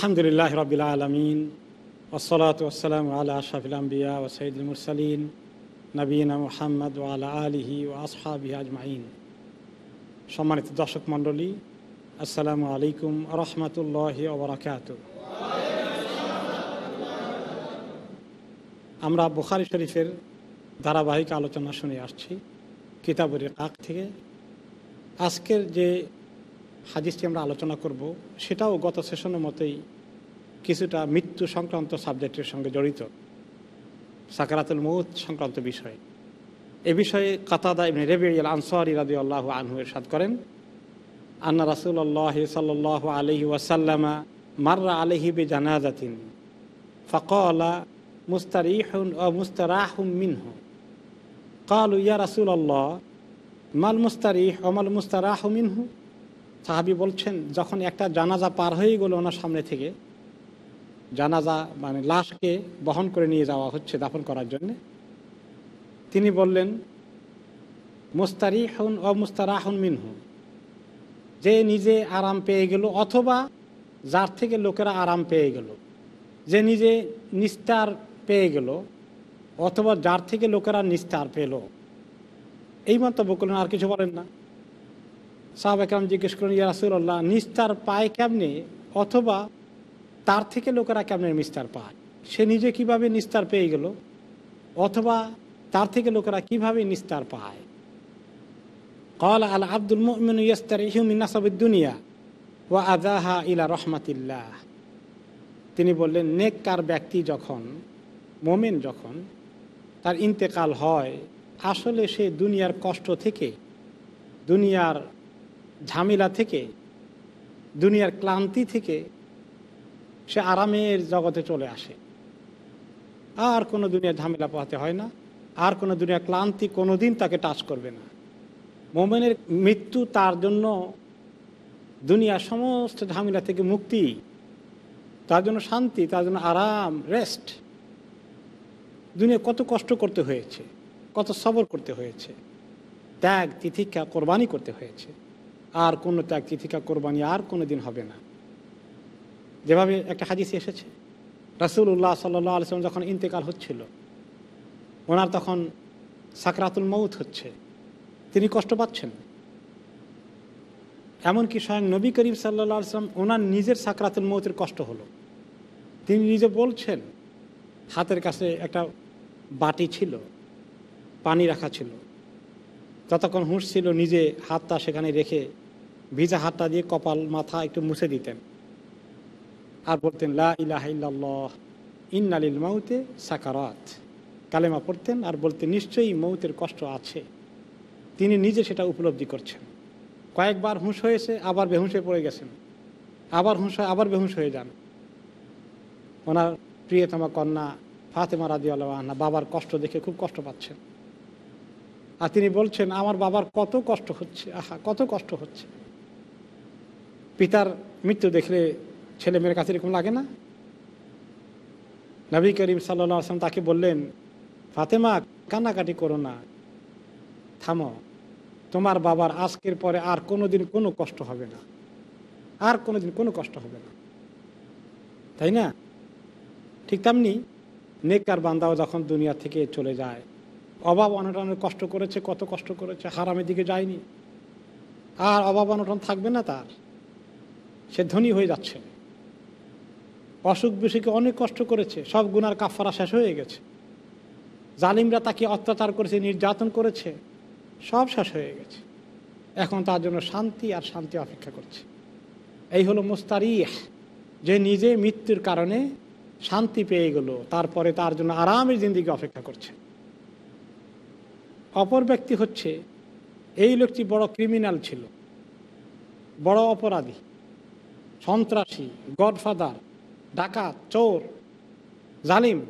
আলহামদুলিল্লাহ রবিল আলমিন ওসলাত ওসালাম আল্লাহ আশাফিল আম্বিয়া ও সঈদুল মুরসালিন নবীনা মোহাম্মদ ও আলা আলহি ও আসহাবি আজমাইন। সম্মানিত দর্শক মণ্ডলী, আসসালামু আলাইকুম রহমতুল্লাহ ওবরাকাত আমরা বুখারি শরীফের ধারাবাহিক আলোচনা শুনে আসছি, কিতাবুর কাক থেকে। আজকের যে হাদিসটি আমরা আলোচনা করব, সেটাও গত সেশনের মতোই কিছুটা মৃত্যু সংক্রান্ত সাবজেক্টের সঙ্গে জড়িত। সাকারাতুল মৌত সংক্রান্ত বিষয়। এ বিষয়ে কাতাদা ইবনে রেবিল আনসারি রাদি আল্লাহ আনহু এরশাদ করেন, আন্না রাসুল্লাহ সাল আলহি ওয়াসাল্লামা মাররা আলহি বে জানাজাতিন ফকলা মুস্তারিহুন ও মিনহ। কালু, ইয়া রাসুল আল্লাহ মাল মুস্তারিহ অমাল মুস্তারাহ মিনহু? সাহাবি বলছেন, যখন একটা জানাজা পার হয়ে গেল ওনার সামনে থেকে জানাজা মানে লাশকে বহন করে নিয়ে যাওয়া হচ্ছে দাফন করার জন্যে। তিনি বললেন, মুস্তারিহুন ও মুস্তারাহুন মিনহু। যে নিজে আরাম পেয়ে গেল অথবা যার থেকে লোকেরা আরাম পেয়ে গেল। যে নিজে নিস্তার পেয়ে গেল অথবা যার থেকে লোকেরা নিস্তার পেল। এই মন্তব্য করলেন, আর কিছু বলেন না। সাহাব একরাম জিজ্ঞেস করেন ইয়া নিস্তার পায় কেমনে? অথবা তার থেকে লোকেরা কেমনে নিস্তার পায়? সে নিজে কীভাবে নিস্তার পেয়ে গেল? অথবা তার থেকে লোকেরা কীভাবে নিস্তার পায়? কল আল আব্দুল মুমিন ইয়াস্তার ও আদাহা ইলা রহমাতিল্লাহ তিনি বললেন, নেককার ব্যক্তি যখন, মোমেন যখন তার ইন্তেকাল হয়, আসলে সে দুনিয়ার কষ্ট থেকে, দুনিয়ার ঝামেলা থেকে, দুনিয়ার ক্লান্তি থেকে সে আরামের জগতে চলে আসে। আর কোনো দুনিয়ার ঝামেলা পোহাতে হয় না, আর কোনো দুনিয়ার ক্লান্তি কোনো দিন তাকে টাচ করবে না। মোমেনের মৃত্যু তার জন্য দুনিয়ার সমস্ত ঝামেলা থেকে মুক্তি, তার জন্য শান্তি, তার জন্য আরাম রেস্ট দুনিয়া কত কষ্ট করতে হয়েছে, কত সবর করতে হয়েছে। ত্যাগ তিথিকা কোরবানি করতে হয়েছে। আর কোনো ত্যাগ তিথিকা কোরবানি আর কোনো দিন হবে না। যেভাবে একটা হাদিস এসেছে রাসুল্লাহ সাল্লাহ আলসালাম যখন ইন্তেকাল হচ্ছিল, ওনার তখন সাকরাতুল মৌত হচ্ছে। তিনি কষ্ট পাচ্ছেন এমনকি স্বয়ং নবী করিম সাল্লা আসলাম ওনার নিজের সাকরাতুল মৌতের কষ্ট হলো। তিনি নিজে বলছেন, হাতের কাছে একটা বাটি ছিল, পানি রাখা ছিল। যতক্ষণ হুঁশ ছিল, নিজে হাতটা সেখানে রেখে ভিজা হাতটা দিয়ে কপাল, মাথা একটু মুছে দিতেন। আর বলতেন লা ইলাহ ইন্নালিল মাউতে সাকারাত। কালেমা পড়তেন আর বলতেন, নিশ্চয়ই মৌতের কষ্ট আছে। তিনি নিজে সেটা উপলব্ধি করছেন। কয়েকবার হুঁশ হয়েছে, আবার বেহুঁশ হয়ে পড়ে গেছেন। আবার হুঁশ হয়, আবার বেহুঁশ হয়ে যান। ওনার প্রিয়তমা কন্যা ফাতেমা রাজি আল্লাহ বাবার কষ্ট দেখে খুব কষ্ট পাচ্ছেন। আর তিনি বলছেন, আমার বাবার কত কষ্ট হচ্ছে, আহা, কত কষ্ট হচ্ছে। পিতার মৃত্যু দেখলে ছেলে মেয়ের কাছে এরকম লাগে না? নবী করিম সাল্লা আসলাম তাকে বললেন, ফাতেমা, কান্নাকাটি করো না। থামো। তোমার বাবার আজকের পরে আর কোনো দিন কোনো কষ্ট হবে না। আর কোনো দিন কোনো কষ্ট হবে না। তাই না? ঠিক তেমনি নেককার বান্দাও যখন দুনিয়া থেকে চলে যায়, অভাব অনটনের কষ্ট করেছে, কত কষ্ট করেছে, হারামের দিকে যায়নি। আর অভাব অনটন থাকবে না তার। সে ধনী হয়ে যাচ্ছে। অসুখ বিসুখে অনেক কষ্ট করেছে, সব গুনার কাফারা শেষ হয়ে গেছে। জালিমরা তাকে অত্যাচার করেছে, নির্যাতন করেছে, সব শেষ হয়ে গেছে। এখন তার জন্য শান্তি আর শান্তি অপেক্ষা করছে। এই হলো মুস্তারিহ, যে নিজে মৃত্যুর কারণে শান্তি পেয়ে গেল, তারপরে তার জন্য আরামের জিন্দিগি অপেক্ষা করছে। অপর ব্যক্তি হচ্ছে, এই লোকটি বড় ক্রিমিনাল ছিল, বড় অপরাধী, সন্ত্রাসী, গডফাদার ডাকাত, চোর, জালিম।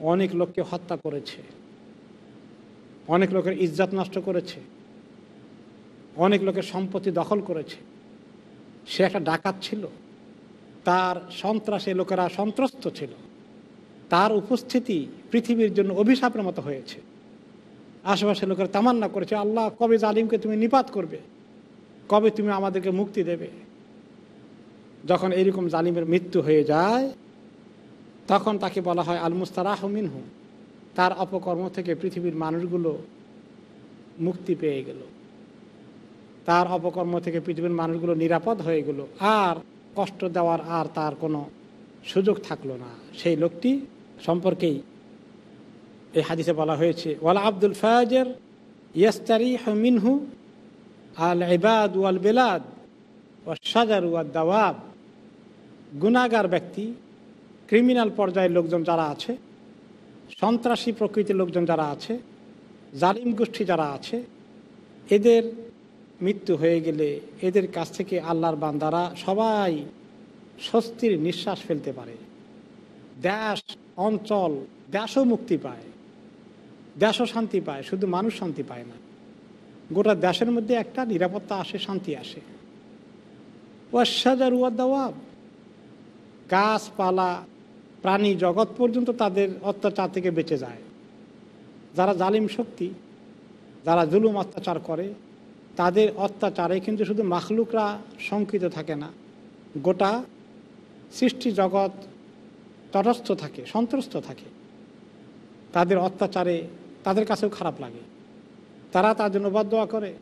অনেক লোককে হত্যা করেছে। অনেক লোকের ইজ্জাত নষ্ট করেছে। অনেক লোকের সম্পত্তি দখল করেছে। সে একটা ডাকাত ছিল। তার সন্ত্রাসে লোকেরা সন্ত্রস্ত ছিল। তার উপস্থিতি পৃথিবীর জন্য অভিশাপের মতো হয়েছে। আশেপাশে লোকেরা তামান্না করেছে, আল্লাহ, কবে জালিমকে তুমি নিপাত করবে? কবে তুমি আমাদেরকে মুক্তি দেবে? যখন এইরকম জালিমের মৃত্যু হয়ে যায়, তখন তাকে বলা হয় আল মুস্তারাহ মিনহু। তার অপকর্ম থেকে পৃথিবীর মানুষগুলো মুক্তি পেয়ে গেল। তার অপকর্ম থেকে পৃথিবীর মানুষগুলো নিরাপদ হয়ে গেল। আর কষ্ট দেওয়ার আর তার কোনো সুযোগ থাকল না। সেই লোকটি সম্পর্কেই এই হাদিসে বলা হয়েছে, ওয়ালা আব্দুল ফায়াজের ইয়াস্তারি মিনহু আল এবাদ ওয়াল বেলাদ ও সাজার ওয়াল দাওয়াব গুনাগার ব্যক্তি ক্রিমিনাল পর্যায়ের লোকজন যারা আছে, সন্ত্রাসী প্রকৃতির লোকজন যারা আছে, জালিম গোষ্ঠী যারা আছে, এদের মৃত্যু হয়ে গেলে এদের কাছ থেকে আল্লাহর বান্দারা সবাই স্বস্তির নিঃশ্বাস ফেলতে পারে। দেশ, অঞ্চল, দেশও মুক্তি পায়। দেশও শান্তি পায়, শুধু মানুষ শান্তি পায় না। গোটা দেশের মধ্যে একটা নিরাপত্তা আসে, শান্তি আসে। ওয়াসাজার দাওয়াব গাছপালা, প্রাণী জগৎ পর্যন্ত তাদের অত্যাচার থেকে বেঁচে যায়। যারা জালিম শক্তি, যারা জুলুম অত্যাচার করে, তাদের অত্যাচারে কিন্তু শুধু মাখলুকরা শঙ্কিত থাকে না। গোটা সৃষ্টি জগৎ তটস্থ থাকে, সন্ত্রস্ত থাকে। তাদের অত্যাচারে তাদের কাছেও খারাপ লাগে। তারা তার জন্য বদোয়া করে।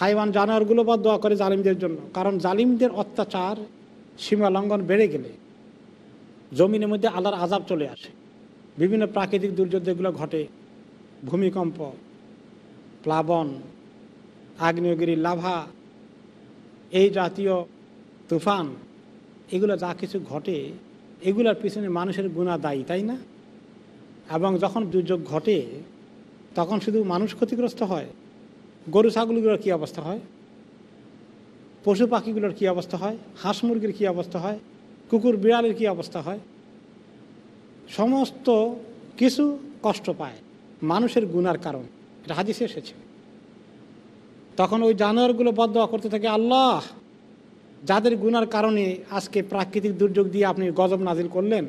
হাইওয়ান জানোয়ারগুলো বদোয়া করে জালিমদের জন্য। কারণ জালিমদের অত্যাচার সীমা লঙ্ঘন বেড়ে গেলে জমিনের মধ্যে আল্লাহর আজাব চলে আসে। বিভিন্ন প্রাকৃতিক দুর্যোগ যেগুলো ঘটে। ভূমিকম্প, প্লাবন, আগ্নেয়গিরি, লাভা, এই জাতীয় তুফান, এগুলো যা কিছু ঘটে, এগুলোর পিছনে মানুষের গুণা দায়ী, তাই না? এবং যখন দুর্যোগ ঘটে, তখন শুধু মানুষ ক্ষতিগ্রস্ত হয়? গরু, ছাগলগুলোর কী অবস্থা হয়? পশু পাখিগুলোর কী অবস্থা হয়? হাঁস মুরগির কী অবস্থা হয়? কুকুর, বিড়ালের কী অবস্থা হয়? সমস্ত কিছু কষ্ট পায় মানুষের গুনার কারণ। এটা হাদিসে এসেছে। তখন ওই জানোয়ারগুলো বদয়া করতে থাকে, আল্লাহ, যাদের গুনার কারণে আজকে প্রাকৃতিক দুর্যোগ দিয়ে আপনি গজব নাজিল করলেন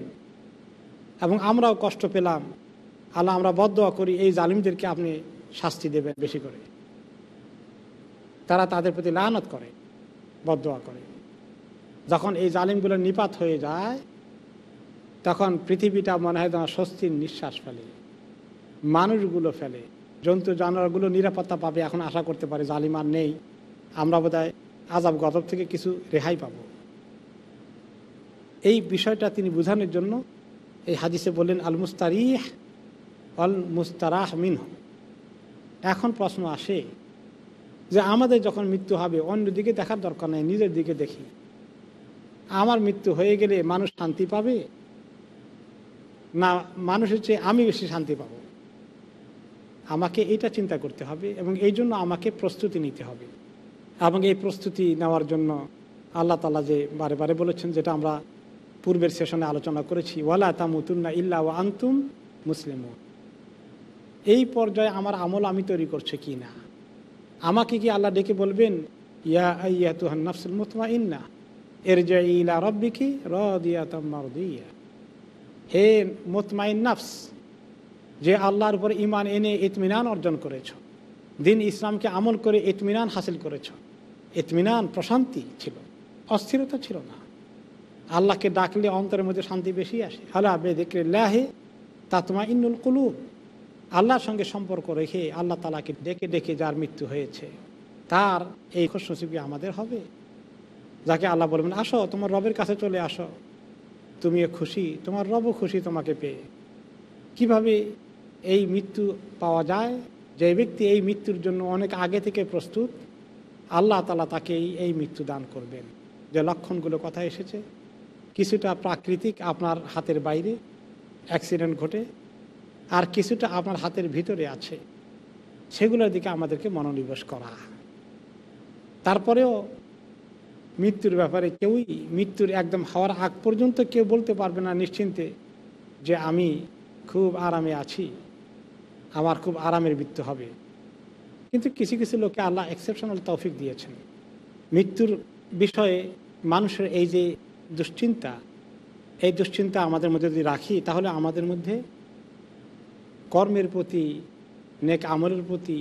এবং আমরাও কষ্ট পেলাম, আল্লাহ, আমরা বদয়া করি, এই জালিমদেরকে আপনি শাস্তি দেবেন বেশি করে। তারা তাদের প্রতি লানত করে। বদয়া করে। যখন এই জালিমগুলো নিপাত হয়ে যায়, তখন পৃথিবীটা মনে হয় তোমার স্বস্তির নিঃশ্বাস ফেলে, মানুষগুলো ফেলে, জন্তু জানোয়ারগুলো নিরাপত্তা পাবে এখন আশা করতে পারে জালিম আর নেই। আমরা বোধহয় আজাব গজব থেকে কিছু রেহাই পাব। এই বিষয়টা তিনি বোঝানোর জন্য এই হাদিসে বললেন আল মুস্তারিহ অল মুস্তারাহ মিনহ। এখন প্রশ্ন আসে যে আমাদের যখন মৃত্যু হবে, অন্যদিকে দেখার দরকার নেই, নিজের দিকে দেখি। আমার মৃত্যু হয়ে গেলে মানুষ শান্তি পাবে? না, মানুষের চেয়ে আমি বেশি শান্তি পাব? আমাকে এটা চিন্তা করতে হবে এবং এই জন্য আমাকে প্রস্তুতি নিতে হবে। এবং এই প্রস্তুতি নেওয়ার জন্য আল্লাহ তালা যে বারে বারে বলেছেন, যেটা আমরা পূর্বের সেশনে আলোচনা করেছি, ওয়ালা তামুতুন্না ইল্লা ও আন্তুম মুসলিম এই পর্যায়ে আমার আমল আমি তৈরি করছে কি না? আমাকে কি আল্লাহ ডেকে বলবেন, ইয়া ইয়া তুহান নাফসুল মুতমা ইন্না এর যে রব্বিকি রদিয়া তাম্মারদিয়া হে মুতমাইন নাফস যে আল্লাহর উপর ইমান এনে ইতমিনান অর্জন করেছ, দিন ইসলামকে আমল করে ইতমিনান হাসিল করেছ, ইতমিনান প্রশান্তি ছিল, অস্থিরতা ছিল না। আল্লাহকে ডাকলে অন্তরের মধ্যে শান্তি বেশি আসে। আল্লাহ বেদিকে লাহে তাতমা ইন্নুল কুলুব। আল্লাহর সঙ্গে সম্পর্ক রেখে আল্লাহ তালাকে ডেকে ডেকে যার মৃত্যু হয়েছে, তার এই খুশনসিবি আমাদের হবে। যাকে আল্লাহ বলবেন, আসো, তোমার রবের কাছে চলে আসো। তুমিও খুশি, তোমার রবও খুশি তোমাকে পেয়ে। কীভাবে এই মৃত্যু পাওয়া যায়? যে ব্যক্তি এই মৃত্যুর জন্য অনেক আগে থেকে প্রস্তুত, আল্লাহ তালা তাকে এই এই মৃত্যু দান করবেন। যে লক্ষণগুলো কথা এসেছে, কিছুটা প্রাকৃতিক আপনার হাতের বাইরে, অ্যাক্সিডেন্ট ঘটে আর কিছুটা আপনার হাতের ভিতরে আছে, সেগুলোর দিকে আমাদেরকে মনোনিবেশ করা। তারপরেও মৃত্যুর ব্যাপারে কেউই, মৃত্যুর একদম হওয়ার আগ পর্যন্ত কেউ বলতে পারবে না নিশ্চিন্তে যে আমি খুব আরামে আছি, আমার খুব আরামের মৃত্যু হবে। কিন্তু কিছু কিছু লোকে আল্লাহ এক্সেপশনাল তৌফিক দিয়েছেন। মৃত্যুর বিষয়ে মানুষের এই যে দুশ্চিন্তা, এই দুশ্চিন্তা আমাদের মধ্যে যদি রাখি, তাহলে আমাদের মধ্যে কর্মের প্রতি, নেক আমলের প্রতি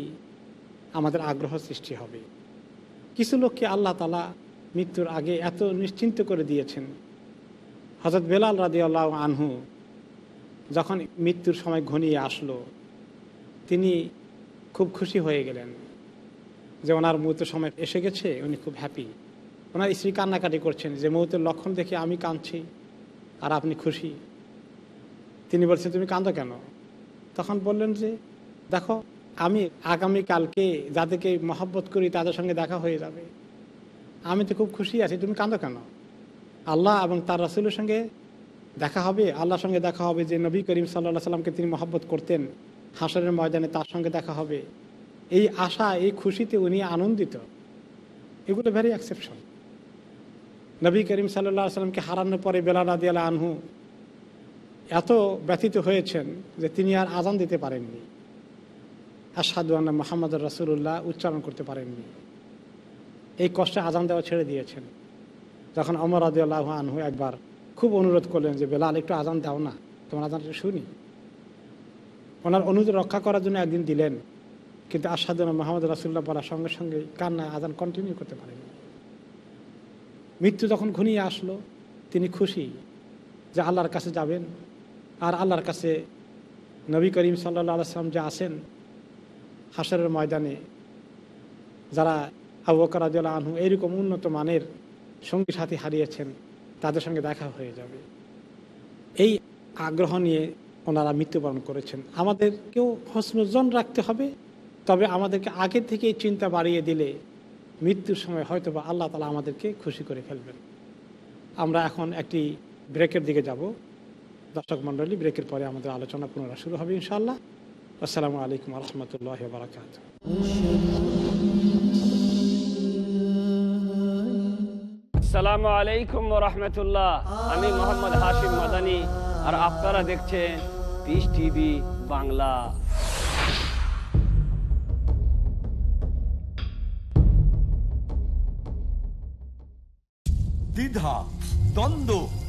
আমাদের আগ্রহ সৃষ্টি হবে। কিছু লোককে আল্লাহ তালা মৃত্যুর আগে এত নিশ্চিন্ত করে দিয়েছেন। হজরত বেলাল রাদি আল্লাহ আনহু যখন মৃত্যুর সময় ঘনিয়ে আসলো, তিনি খুব খুশি হয়ে গেলেন যে ওনার মৌতের সময় এসে গেছে, উনি খুব হ্যাপি ওনার স্ত্রী কান্নাকাটি করছেন যে, মৌতের লক্ষণ দেখে আমি কাঁদছি আর আপনি খুশি? তিনি বলছেন, তুমি কাঁদো কেন? তখন বললেন যে, দেখো, আমি আগামীকালকে যাদেরকে মহব্বত করি তাদের সঙ্গে দেখা হয়ে যাবে। আমি তো খুব খুশি আছি, তুমি কাঁদো কেন? আল্লাহ এবং তার রাসুলের সঙ্গে দেখা হবে, আল্লাহর সঙ্গে দেখা হবে যে নবী করিম সাল্লাহ সাল্লামকে তিনি মহব্বত করতেন হাসরের ময়দানে তার সঙ্গে দেখা হবে। এই আশা, এই খুশিতে উনি আনন্দিত। এগুলো ভেরি অ্যাকসেপশন নবী করিম সাল্লাহ সাল্লামকে হারানোর পরে বেলা আল্লাহ আনহু এত ব্যথিত হয়েছেন যে তিনি আর আজান দিতে পারেননি। আসাদু আল্লাহ মোহাম্মদ রাসুল্লাহ উচ্চারণ করতে পারেননি। এই কষ্টে আজান দেওয়া ছেড়ে দিয়েছেন। যখন অমর আদি আল্লাহ আনহু একবার খুব অনুরোধ করলেন যে, বেলাল, একটু আজান দাও না, তোমার আজানটা শুনি। ওনার অনুরোধ রক্ষা করার জন্য একদিন দিলেন, কিন্তু আসাদুল্লাহ মোহাম্মদ রাসুল্লাহ বলার সঙ্গে সঙ্গে কান্না আজান কন্টিনিউ করতে পারেন মৃত্যু যখন ঘনিয়ে আসলো, তিনি খুশি যে আল্লাহর কাছে যাবেন আর আল্লাহর কাছে নবী করিম সাল্লা আলাইসলাম যে আসেন হাসরের ময়দানে, যারা আবু বকর রাদিয়াল্লাহু আনহু এইরকম উন্নত মানের সঙ্গী সাথী হারিয়েছেন, তাদের সঙ্গে দেখা হয়ে যাবে। এই আগ্রহ নিয়ে ওনারা মৃত্যুবরণ করেছেন। আমাদেরকেও হসনজন রাখতে হবে, তবে আমাদেরকে আগের থেকেই চিন্তা বাড়িয়ে দিলে মৃত্যুর সময় হয়তো বা আল্লাহ তালা আমাদেরকে খুশি করে ফেলবেন। আমরা এখন একটি ব্রেকের দিকে যাব। দর্শক মণ্ডলী ব্রেকের পরে আমাদের আলোচনা পুনরায় শুরু হবে ইনশাআল্লাহ। আসসালামু আলাইকুম রহমতুল্লাহ বারাকাত আসসালামু আলাইকুম রহমতুল্লাহ আমি মোহাম্মদ হাশিম মাদানি আর আপনারা দেখছেন পিস টিভি বাংলা। দ্বিধা দ্বন্দ্ব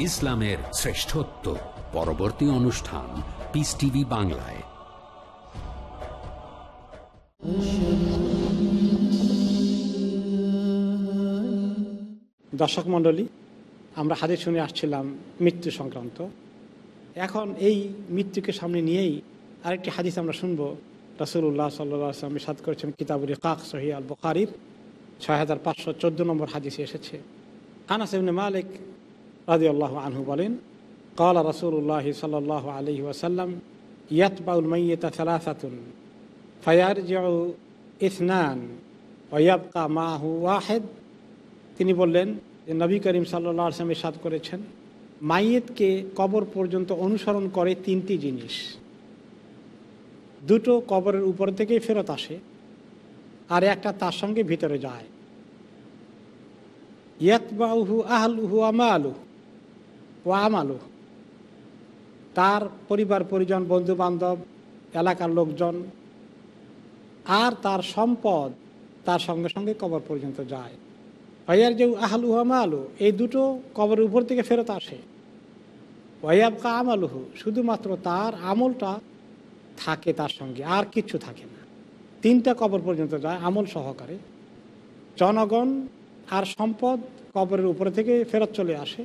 ইসলামের শ্রেষ্ঠত্ব। পরবর্তী অনুষ্ঠান পিস টিভি বাংলায়। দর্শক মণ্ডলী, আমরা হাদিস শুনে আসছিলাম মৃত্যু সংক্রান্ত। এখন এই মৃত্যুকে সামনে নিয়েই আরেকটি হাদিস আমরা শুনব। রসুল্লাহ সাল্লাম সাদ করেছেন কিতাবুল কাক সহি আল বখারির, ছয় হাজার পাঁচশো চোদ্দ নম্বর হাদিসে এসেছে। আনাস মালিক রাজি আল্লাহ আনহু বলেন, কাল রসুল্লাহ সাল আলি ওয়াসাল্লাম, ইয়াতবাউল মাইয়া সালাসাতুন ফয়ার জিয়াউ ইসনান ওয়াবকা মাহু ওয়াহেদ। তিনি বললেন যে, নবী করিম সাল্লা আসলাম সাদ করেছেন, মাইয়েতকে কবর পর্যন্ত অনুসরণ করে তিনটি জিনিস। দুটো কবরের উপর থেকেই ফেরত আসে, আর একটা তার সঙ্গে ভিতরে যায়। ইয়াতবাউহু আহলুহু আমা আলুহু আমালু। তার পরিবার, পরিজন বন্ধু বান্ধব এলাকার লোকজন, আর তার সম্পদ তার সঙ্গে সঙ্গে কবর পর্যন্ত যায়। ওয়াইয়ার যে আহলু আমালু এই দুটো কবরের উপর থেকে ফেরত আসে। ওয়াইয়াবকা আমালুহু, শুধুমাত্র তার আমলটা থাকে তার সঙ্গে, আর কিচ্ছু থাকে না। তিনটা কবর পর্যন্ত যায়, আমল সহকারে। জনগণ আর সম্পদ কবরের উপরে থেকে ফেরত চলে আসে।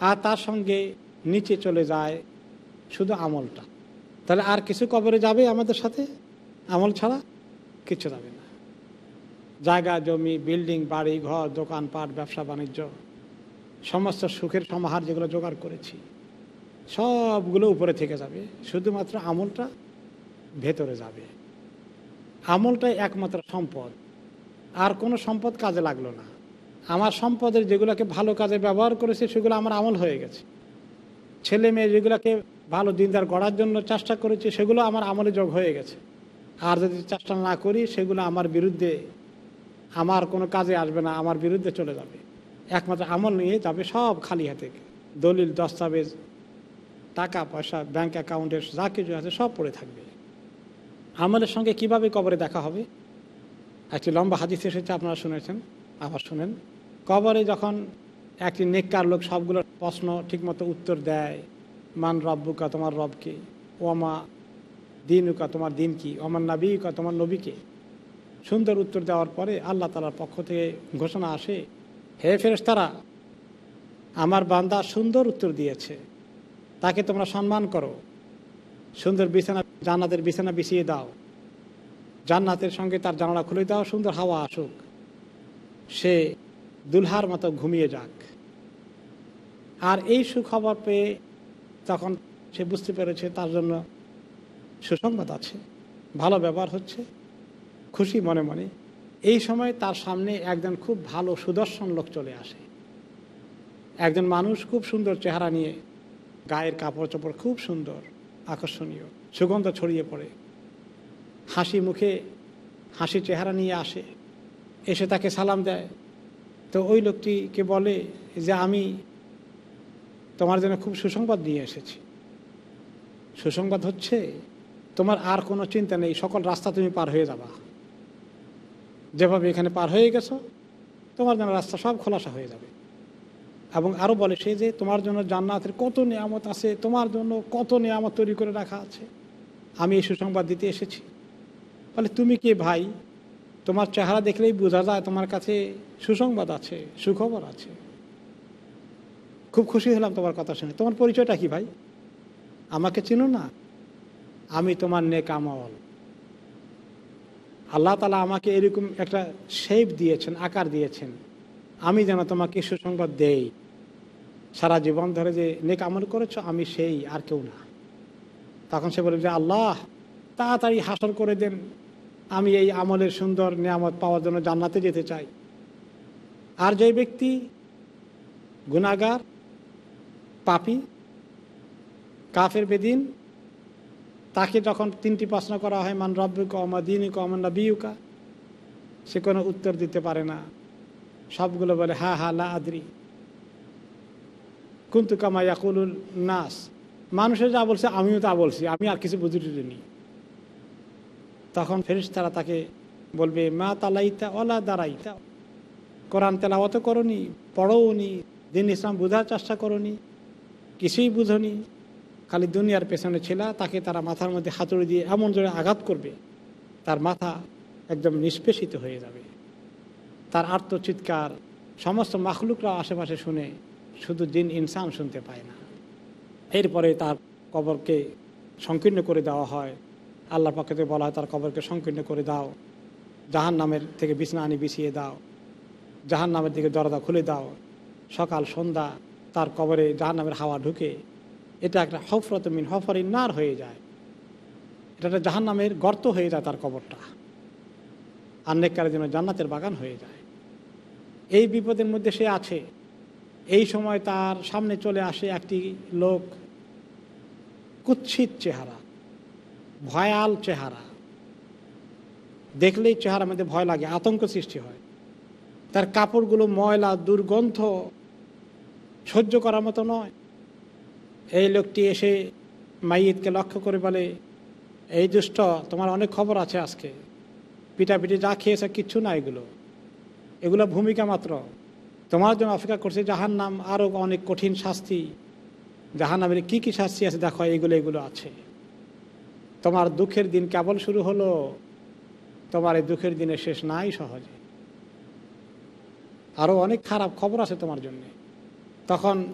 আর তার সঙ্গে নিচে চলে যায় শুধু আমলটা। তাহলে আর কিছু কবরে যাবে আমাদের সাথে? আমল ছাড়া কিছু যাবে না। জায়গা, জমি, বিল্ডিং, বাড়ি, ঘর দোকানপাট ব্যবসা, বাণিজ্য, সমস্ত সুখের সমাহার যেগুলো জোগাড় করেছি, সবগুলো উপরে থেকে যাবে। শুধুমাত্র আমলটা ভেতরে যাবে। আমলটাই একমাত্র সম্পদ। আর কোনো সম্পদ কাজে লাগল না। আমার সম্পদের যেগুলোকে ভালো কাজে ব্যবহার করেছে, সেগুলো আমার আমল হয়ে গেছে। ছেলে মেয়ে যেগুলোকে ভালো দিনদার গড়ার জন্য চেষ্টা করেছে, সেগুলো আমার আমলে যোগ হয়ে গেছে। আর যদি চেষ্টা না করি, সেগুলো আমার বিরুদ্ধে, আমার কোনো কাজে আসবে না, আমার বিরুদ্ধে চলে যাবে। একমাত্র আমল নিয়ে যাবে সব খালি হাতে। দলিল, দস্তাবেজ, টাকা, পয়সা, ব্যাংক অ্যাকাউন্টের যা কিছু আছে সব পড়ে থাকবে। আমলের সঙ্গে কীভাবে কবরে দেখা হবে? একটি লম্বা হাদিস এসেছে, আপনারা শুনেছেন, আবার শুনেন। কবরে যখন একটি নেককার লোক সবগুলো প্রশ্ন ঠিকমতো উত্তর দেয়, মান রব্বুকা, তোমার রবকে ওমা দিনুকা, তোমার দিন কি? ওমান নাবিকা, তোমার নবীকে সুন্দর উত্তর দেওয়ার পরে আল্লাহ তালার পক্ষ থেকে ঘোষণা আসে, হে ফেরেশতারা, আমার বান্দা সুন্দর উত্তর দিয়েছে। তাকে তোমরা সম্মান করো। সুন্দর বিছানা, জান্নাতের বিছানা বিছিয়ে দাও। জান্নাতের সঙ্গে তার জানালা খুলে দাও, সুন্দর হাওয়া আসুক। সে দুলহার মতো ঘুমিয়ে যাক। আর এই সুখবর পেয়ে তখন সে বুঝতে পেরেছে তার জন্য সুসংবাদ আছে, ভালো ব্যবহার হচ্ছে, খুশি মনে মনে, এই সময় তার সামনে একজন খুব ভালো সুদর্শন লোক চলে আসে। একজন মানুষ খুব সুন্দর চেহারা নিয়ে, গায়ের কাপড় চোপড় খুব সুন্দর, আকর্ষণীয়, সুগন্ধ ছড়িয়ে পড়ে। হাসি মুখে হাসি চেহারা নিয়ে আসে, এসে তাকে সালাম দেয়। তো ওই লোকটিকে বলে যে আমি তোমার জন্য খুব সুসংবাদ নিয়ে এসেছি। সুসংবাদ হচ্ছে তোমার আর কোনো চিন্তা নেই, সকল রাস্তা তুমি পার হয়ে যাবা। যেভাবে এখানে পার হয়ে গেছো, তোমার জন্য রাস্তা সব খোলাসা হয়ে যাবে। এবং আরও বলে সে যে তোমার জন্য জান্নাতের কত নিয়ামত আছে, তোমার জন্য কত নিয়ামত তৈরি করে রাখা আছে। আমি এই সুসংবাদ দিতে এসেছি। বলে, তুমি কে ভাই? তোমার চেহারা দেখলেই বোঝা যায় তোমার কাছে সুসংবাদ আছে, সুখবর আছে। খুব খুশি হলাম তোমার কথা শুনে। তোমার পরিচয়টা কি ভাই? আমাকে চিনো না? আমি তোমার নেক আমল। আল্লাহ তালা আমাকে এরকম একটা শেপ দিয়েছেন, আকার দিয়েছেন। আমি যেন তোমাকে সুসংবাদ দেই। সারা জীবন ধরে যে নেক আমল করেছ, আমি সেই আর কেউ না। তখন সে বলে যে আল্লাহ, তাড়াতাড়ি হাসর করে দেন। আমি এই আমলের সুন্দর নিয়ামত পাওয়ার জন্য জান্নাতে যেতে চাই। আর যে ব্যক্তি গুণাগার পাপি, কাফের বেদিন, তাকে যখন তিনটি প্রশ্ন করা হয়, মান রব্বিকা অমা দিনিকা অমান বিউকা সে কোনো উত্তর দিতে পারে না। সবগুলো বলে, হা হা, লা আদ্রি। কুন্তু কামা ইয়াকুলুল নাস। মানুষের যা বলছে, আমিও তা বলছি। আমি আর কিছু বুঝি টুঝিনি তখন ফেরিস তারা তাকে বলবে, মা তালাইতা অলা দাঁড়াইতা কোরআন তেলাওয়াত করনি পড়োও নি দিন ইসলাম বোঝার চেষ্টা করনি, কিছুই বুঝনি। খালি দুনিয়ার পেছনে ছিল, তাকে তারা মাথার মধ্যে হাতুড়ি দিয়ে এমন জোরে আঘাত করবে, তার মাথা একদম নিষ্পেষিত হয়ে যাবে। তার আত্মচিৎকার সমস্ত মাখলুকরা আশেপাশে শুনে শুধু দিন ইনসান শুনতে পায় না। এরপরে তার কবরকে সংকীর্ণ করে দেওয়া হয়। আল্লাহ পক্ষে বলা হয়, তার কবরকে সংকীর্ণ করে দাও। জাহান নামের থেকে বিছনা আনি বিছিয়ে দাও। জাহান নামের দিকে দরজা খুলে দাও। সকাল, সন্ধ্যা, তার কবরে জাহান নামের হাওয়া ঢুকে, এটা একটা হফরত মিন হফরিন নার হয়ে যায়। এটা একটা জাহান নামের গর্ত হয়ে যায় তার কবরটা। আন্নেকারের জন্য জান্নাতের বাগান হয়ে যায়। এই বিপদের মধ্যে সে আছে। এই সময় তার সামনে চলে আসে একটি লোক, কুৎসিত চেহারা। ভয়াল চেহারা। দেখলেই চেহারার মধ্যে ভয় লাগে, আতঙ্ক সৃষ্টি হয়। তার কাপড়গুলো ময়লা, দুর্গন্ধ সহ্য করার মতো নয়। এই লোকটি এসে মাইয়িদকে লক্ষ্য করে বলে, এই দুষ্ট, তোমার অনেক খবর আছে আজকে। পিটাপিটি যা খেয়েছে, কিচ্ছু না এগুলো। এগুলো ভূমিকা মাত্র। তোমার জন্য অপেক্ষা করছে জাহান নাম আরও অনেক কঠিন শাস্তি। জাহান নামের কী কী শাস্তি আছে, দেখো, এগুলো এগুলো আছে। তোমার দুঃখের দিন কেবল শুরু হলো, তোমার এই দুঃখের দিনে শেষ নাই সহজে। আরও অনেক খারাপ খবর আছে তোমার জন্য। তখন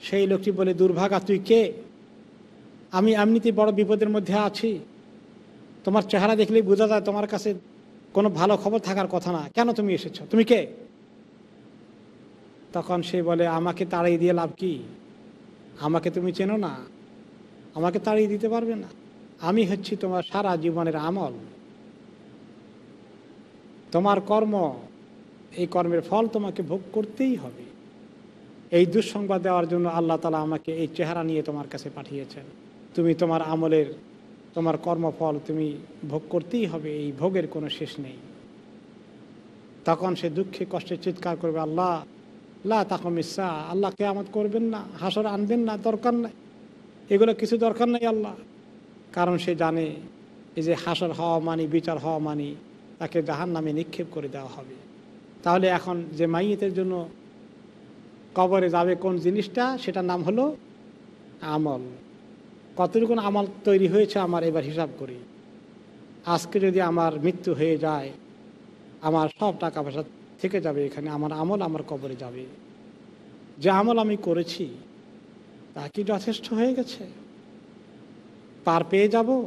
সেই লোকটি বলে, দুর্ভাগা, তুই কে? আমি এমনিতেই বড় বিপদের মধ্যে আছি। তোমার চেহারা দেখলেই বোঝা যায় তোমার কাছে কোনো ভালো খবর থাকার কথা না। কেন তুমি এসেছ? তুমি কে? তখন সে বলে, আমাকে তাড়িয়ে দিয়ে লাভ কি? আমাকে তুমি চেনো না। আমাকে তাড়িয়ে দিতে পারবে না। আমি হচ্ছি তোমার সারা জীবনের আমল। তোমার কর্ম, এই কর্মের ফল তোমাকে ভোগ করতেই হবে। এই দুঃসংবাদ দেওয়ার জন্য আল্লাহ তালা আমাকে এই চেহারা নিয়ে তোমার কাছে পাঠিয়েছেন। তুমি তোমার আমলের, তোমার কর্মফল তুমি ভোগ করতেই হবে, এই ভোগের কোনো শেষ নেই। তখন সে দুঃখে, কষ্টে চিৎকার করবে, আল্লাহ, লা তখন ইসা আল্লাহ কে কেয়ামত করবেন না, হাসর আনবেন না, দরকার নাই। এগুলো কিছু দরকার নাই আল্লাহ। কারণ সে জানে এই যে হাসর হওয়া মানি, বিচার হওয়া মানি, তাকে জাহান নামে নিক্ষেপ করে দেওয়া হবে। তাহলে এখন যে মাইয়েতের জন্য কবরে যাবে কোন জিনিসটা, সেটার নাম হলো আমল। কতটুকু আমল তৈরি হয়েছে আমার এবার হিসাব করি। আজকে যদি আমার মৃত্যু হয়ে যায়, আমার সব টাকা পয়সা থেকে যাবে এখানে, আমার আমল আমার কবরে যাবে। যে আমল আমি করেছি, তা কি যথেষ্ট হয়ে গেছে? পার পেয়ে যাব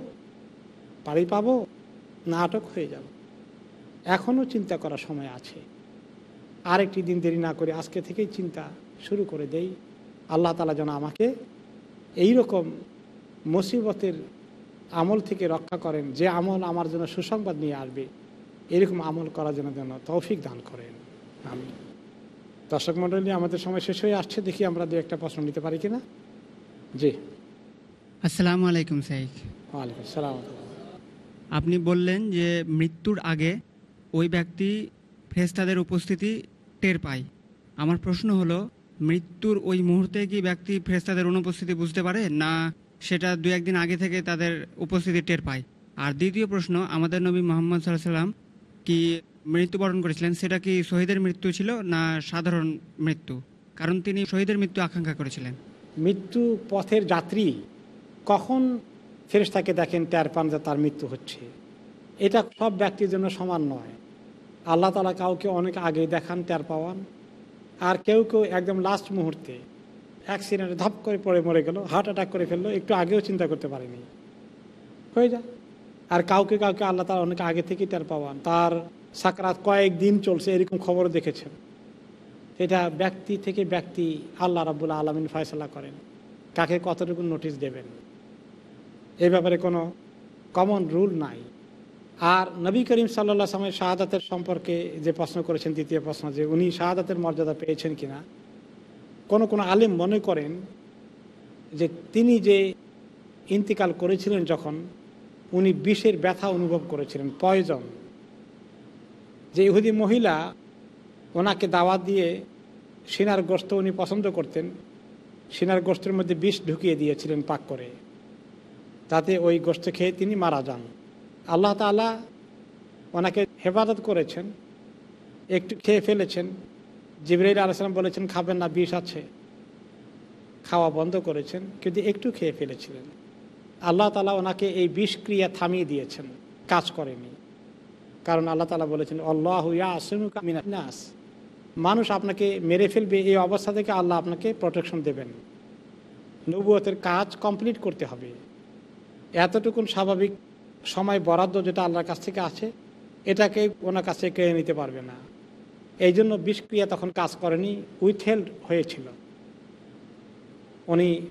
পারি পাব না আটক হয়ে যাব। এখনও চিন্তা করার সময় আছে। আরেকটি দিন দেরি না করে আজকে থেকেই চিন্তা শুরু করে দেই। আল্লাহ তালা যেন আমাকে এই রকম মুসিবতের আমল থেকে রক্ষা করেন, যে আমল আমার জন্য সুসংবাদ নিয়ে আসবে, এরকম আমল করার জন্য যেন তৌফিক দান করেন। আমি। দর্শক মণ্ডলী, আমাদের সময় শেষ হয়ে আসছে, দেখি আমরা দু একটা প্রশ্ন নিতে পারি কিনা? জি। আসসালামু আলাইকুম সাইক ওয়ালাইকুম সালাম আপনি বললেন যে মৃত্যুর আগে ওই ব্যক্তি ফেরেশতাদের উপস্থিতি টের পায়। আমার প্রশ্ন হলো মৃত্যুর ওই মুহূর্তে কি ব্যক্তি ফেরেশতাদের অনুপস্থিতি বুঝতে পারে না সেটা দু একদিন আগে থেকে তাদের উপস্থিতি টের পায়? আর দ্বিতীয় প্রশ্ন আমাদের নবী মোহাম্মদ সাল্লাম কি মৃত্যুবরণ করেছিলেন সেটা কি শহীদের মৃত্যু ছিল না সাধারণ মৃত্যু? কারণ তিনি শহীদের মৃত্যু আকাঙ্ক্ষা করেছিলেন। মৃত্যু পথের যাত্রী কখন ফেরেশতাকে দেখেন টের পান যে তার মৃত্যু হচ্ছে? এটা সব ব্যক্তির জন্য সমান নয়। আল্লাহ তালা কাউকে অনেক আগে দেখান, টের পাওয়ান। আর কেউ কেউ একদম লাস্ট মুহূর্তে অ্যাক্সিডেন্টে ধপ করে পড়ে মরে গেল হার্ট অ্যাটাক করে ফেলল, একটু আগেও চিন্তা করতে পারেনি। হয়ে যায়। আর কাউকে কাউকে আল্লাহ তালা অনেক আগে থেকেই টের পাওয়ান। তার সাকরাত কয়েক দিন চলছে, এরকম খবর দেখেছেন। এটা ব্যক্তি থেকে ব্যক্তি আল্লাহ রাবুল্লাহ আলমিন ফয়সলা করেন। কাকে কতটুকু নোটিশ দেবেন? এই ব্যাপারে কোনো কমন রুল নাই। আর নবী করিম সাল্লা সামের শাহাদাতের সম্পর্কে যে প্রশ্ন করেছেন, দ্বিতীয় প্রশ্ন, যে উনি শাহাদাতের মর্যাদা পেয়েছেন কিনা, কোনো কোনো আলেম মনে করেন যে তিনি যে ইন্তিকাল করেছিলেন যখন, উনি বিষের ব্যথা অনুভব করেছিলেন পয়জন যে ইহুদি মহিলা ওনাকে দাওয়াত দিয়ে সিনার গোস্ত উনি পছন্দ করতেন, সিনার গোস্তের মধ্যে বিষ ঢুকিয়ে দিয়েছিলেন পাক করে। তাতে ওই গোস্ত খেয়ে তিনি মারা যান। আল্লাহ তালা ওনাকে হেফাজত করেছেন, একটু খেয়ে ফেলেছেন। জিবরাইল আলাইসালাম বলেছেন, খাবেন না, বিষ আছে। খাওয়া বন্ধ করেছেন, কিন্তু একটু খেয়ে ফেলেছিলেন। আল্লাহ তালা ওনাকে এই বিষক্রিয়া থামিয়ে দিয়েছেন, কাজ করেনি কারণ আল্লাহ তালা বলেছেন, আল্লাহ নাস। মানুষ আপনাকে মেরে ফেলবে, এই অবস্থা থেকে আল্লাহ আপনাকে প্রোটেকশন দেবেন। নবুয়তের কাজ কমপ্লিট করতে হবে। এতটুকুন স্বাভাবিক সময় বরাদ্দ যেটা আল্লাহর কাছ থেকে আছে, এটাকে ওনার কাছে কেড়ে নিতে পারবে না। এই জন্য বিষক্রিয়া তখন কাজ করেনি, উইথহেল্ড হয়েছিল। উনি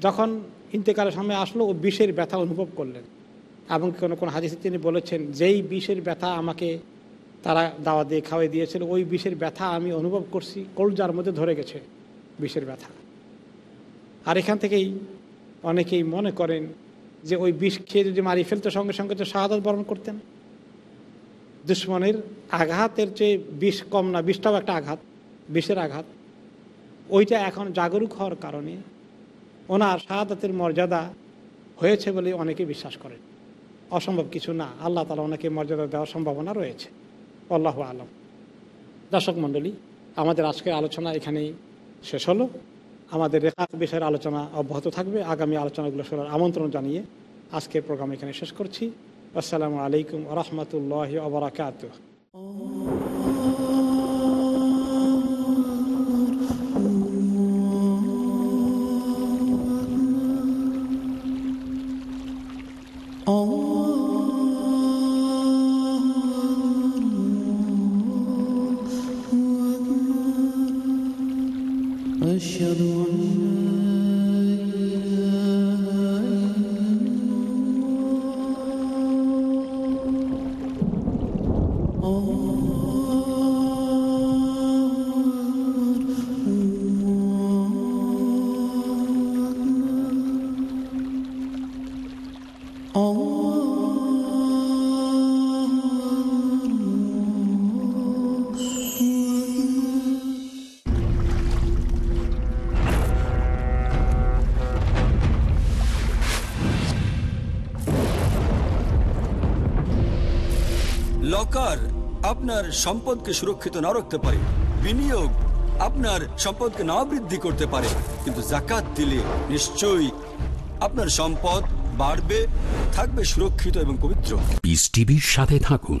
যখন ইন্তেকালের সময় আসলো, ও বিষের ব্যথা অনুভব করলেন। এবং কোনো কোনো হাদিসে তিনি বলেছেন, যেই বিষের ব্যথা আমাকে তারা দাওয়া দিয়ে খাওয়াই দিয়েছিল, ওই বিষের ব্যথা আমি অনুভব করছি, কলজার মধ্যে ধরে গেছে বিষের ব্যথা। আর এখান থেকেই অনেকেই মনে করেন যে ওই বিষ খেয়ে যদি মারি ফেলতো, সঙ্গে সঙ্গে তো শাহাদত বরণ করতেন। দুশ্মনের আঘাতের চেয়ে বিষ কম না, বিষটাও একটা আঘাত, বিষের আঘাত। ওইটা এখন জাগরুক হওয়ার কারণে ওনার শাহাদাতের মর্যাদা হয়েছে বলে অনেকে বিশ্বাস করেন। অসম্ভব কিছু না, আল্লাহ তালা ওনাকে মর্যাদা দেওয়ার সম্ভাবনা রয়েছে। আল্লাহ আলম। দর্শক মণ্ডলী, আমাদের আজকের আলোচনা এখানেই শেষ হলো। আমাদের রেখা বিষয়ের আলোচনা অব্যাহত থাকবে। আগামী আলোচনাগুলো শোনার আমন্ত্রণ জানিয়ে আজকের প্রোগ্রাম এখানে শেষ করছি। আসসালামু আলাইকুম রহমতুল্লাহ আবরাকাত أشهد أن لا সম্পদকে সুরক্ষিত না রাখতে পারে। বিনিয়োগ আপনার সম্পদকে না বৃদ্ধি করতে পারে। কিন্তু জাকাত দিলে নিশ্চয়ই আপনার সম্পদ বাড়বে, থাকবে সুরক্ষিত এবং পবিত্র। সাথে থাকুন।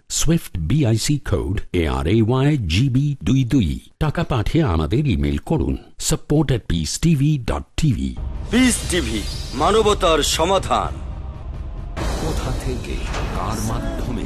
SWIFT BIC code A R A Y GB দুই দুই টাকা পাঠিয়ে আমাদের ইমেল করুন support at peace TV dot TV peace TV মানবতার সমাধান। কোথা থেকে কার মাধ্যমে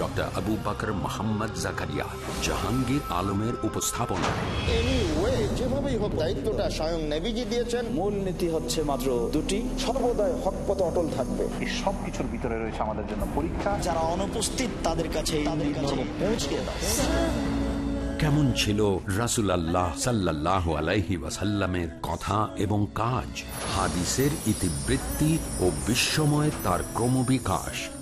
ডক্টর আবু বকর মোহাম্মদ জাকারিয়া জাহাঙ্গীর আলমের উপস্থাপনা যেভাবেই হোক দায়িত্বটা স্বয়ং নেভিজি দিয়েছেন। মূল নীতি হচ্ছে মাত্র দুটি সর্বদাই হক পথ অটল থাকবে। এই সব কিছুর ভিতরে রয়েছে আমাদের জন্য পরীক্ষা। যারা অনুপস্থিত তাদের কাছে পৌঁছে কেমন ছিল রাসুল আল্লাহ সাল্লাহ আলাইহি ওয়াসাল্লামের কথা এবং কাজ? হাদিসের ইতিবৃত্তি ও বিশ্বময় তার ক্রমবিকাশ।